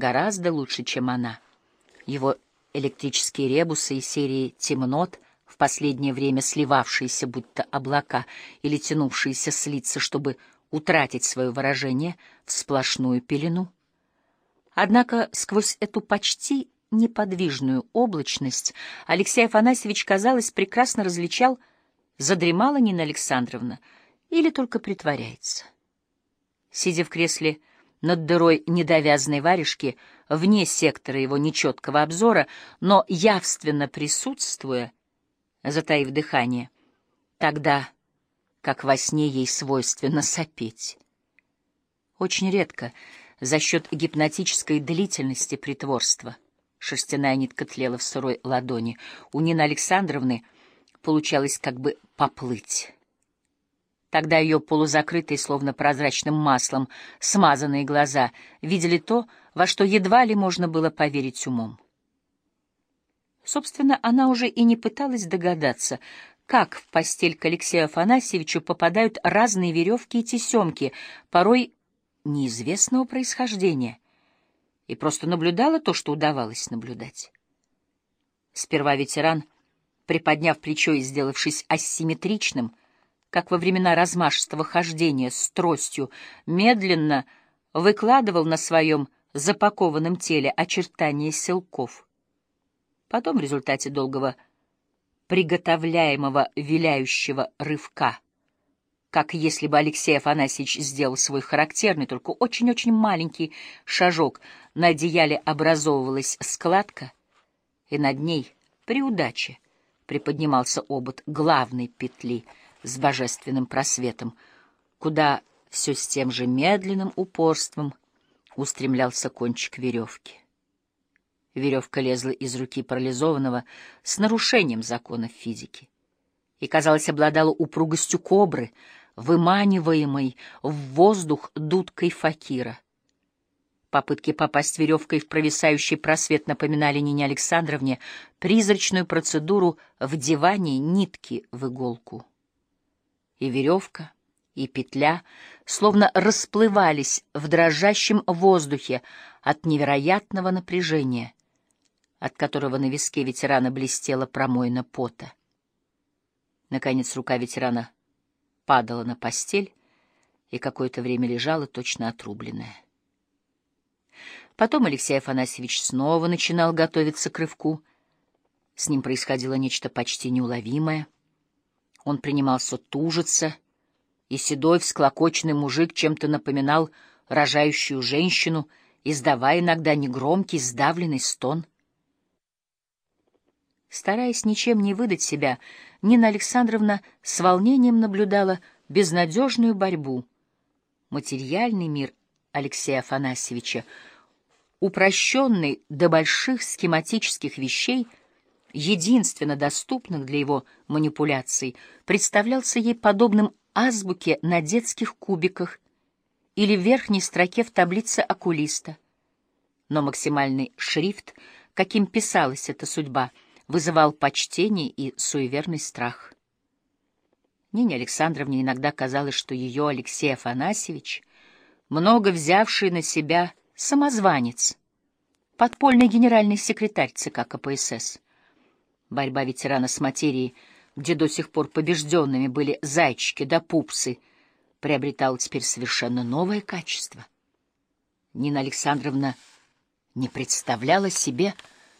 гораздо лучше, чем она. Его электрические ребусы и серии темнот, в последнее время сливавшиеся будто облака или тянувшиеся слиться, чтобы утратить свое выражение в сплошную пелену. Однако сквозь эту почти неподвижную облачность Алексей Афанасьевич, казалось, прекрасно различал, задремала Нина Александровна или только притворяется. Сидя в кресле над дырой недовязанной варежки, вне сектора его нечеткого обзора, но явственно присутствуя, затаив дыхание, тогда, как во сне ей свойственно сопеть. Очень редко, за счет гипнотической длительности притворства, шерстяная нитка тлела в сырой ладони, у Нины Александровны получалось как бы поплыть. Тогда ее полузакрытые, словно прозрачным маслом, смазанные глаза видели то, во что едва ли можно было поверить умом. Собственно, она уже и не пыталась догадаться, как в постель к Алексею Афанасьевичу попадают разные веревки и тесемки, порой неизвестного происхождения, и просто наблюдала то, что удавалось наблюдать. Сперва ветеран, приподняв плечо и сделавшись асимметричным, как во времена размашистого хождения с тростью, медленно выкладывал на своем запакованном теле очертания селков. Потом в результате долгого приготовляемого виляющего рывка, как если бы Алексей Афанасьевич сделал свой характерный, только очень-очень маленький шажок, на одеяле образовывалась складка, и над ней, при удаче, приподнимался обод главной петли — с божественным просветом, куда все с тем же медленным упорством устремлялся кончик веревки. Веревка лезла из руки парализованного с нарушением законов физики и, казалось, обладала упругостью кобры, выманиваемой в воздух дудкой факира. Попытки попасть веревкой в провисающий просвет напоминали Нине Александровне призрачную процедуру вдевания нитки в иголку и веревка, и петля словно расплывались в дрожащем воздухе от невероятного напряжения, от которого на виске ветерана блестела промоина пота. Наконец рука ветерана падала на постель и какое-то время лежала точно отрубленная. Потом Алексей Афанасьевич снова начинал готовиться к рывку. С ним происходило нечто почти неуловимое — он принимался тужиться, и седой всклокоченный мужик чем-то напоминал рожающую женщину, издавая иногда негромкий, сдавленный стон. Стараясь ничем не выдать себя, Нина Александровна с волнением наблюдала безнадежную борьбу. Материальный мир Алексея Афанасьевича, упрощенный до больших схематических вещей — единственно доступных для его манипуляций, представлялся ей подобным азбуке на детских кубиках или верхней строке в таблице окулиста. Но максимальный шрифт, каким писалась эта судьба, вызывал почтение и суеверный страх. Нине Александровне иногда казалось, что ее Алексей Афанасьевич, много взявший на себя самозванец, подпольный генеральный секретарь ЦК КПСС, Борьба ветерана с материей, где до сих пор побежденными были зайчики да пупсы, приобретала теперь совершенно новое качество. Нина Александровна не представляла себе,